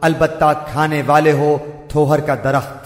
البتہ کھانے والے ہو تھوہر کا درخت۔